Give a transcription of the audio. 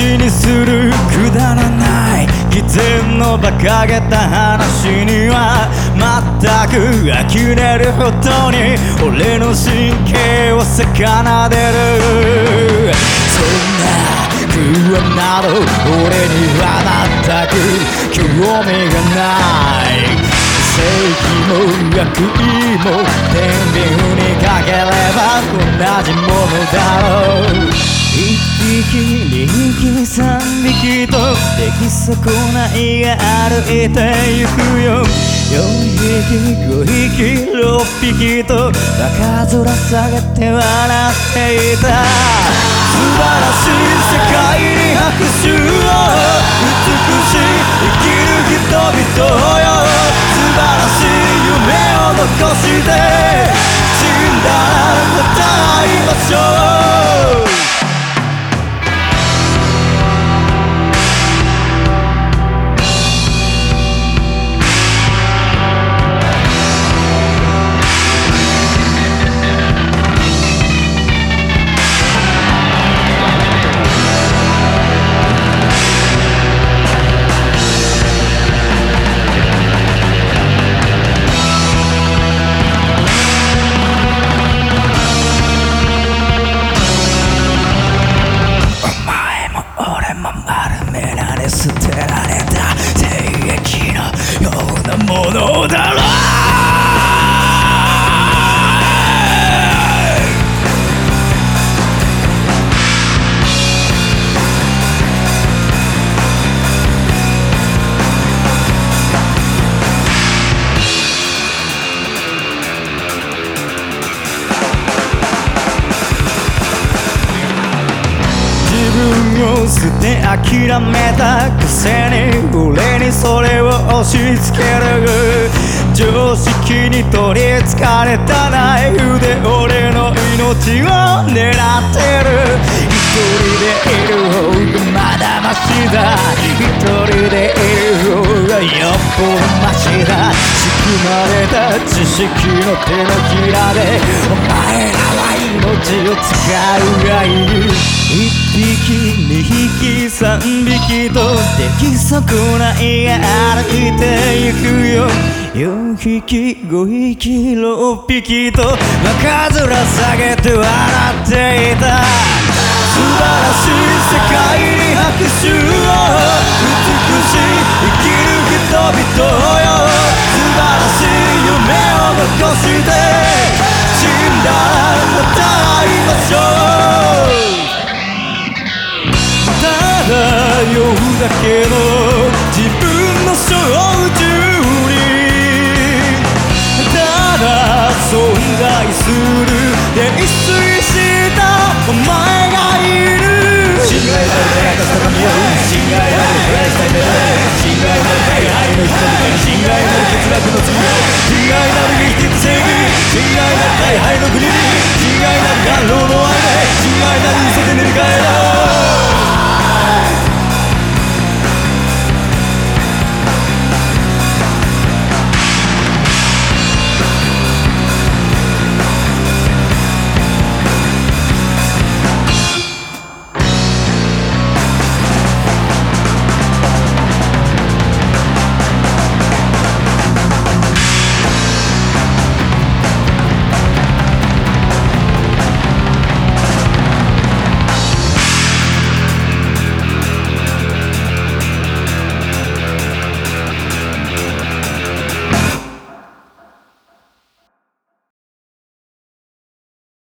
にするくだらない偽善の馬鹿げた話には全く呆れるほどに俺の神経を奏でる。そんな不安など俺には全く興味がない正義も悪意も天秤にかければ同じものだろう。一匹二匹三匹と出来損ないが歩いてゆくよ。四匹五匹六匹とバカ面下げて笑っていた。素晴らしい世界に拍手を。美しい生きる人々よ捨て諦めたくせに俺にそれを押し付ける。常識に取りつかれたナイフで俺の命を狙ってる。一人でいる。マシだ一人でいる方がよっぽどマシだ仕組まれた知識の手のひらでお前らは命を使うがいい一匹二匹三匹と出来損ないが歩いてゆくよ。四匹五匹六匹とバカ面下げて笑っていた。しい世界に拍手を美しい生きる人々よ素晴らしい夢を残して死んだらまた会いましょうただ酔うだけの自分の症状にただ存在するの人々に信頼なる欠落の罪信頼なる生きて正義信頼なる大敗の国に信頼なる願望の愛で信頼なる嘘で塗り替えろ。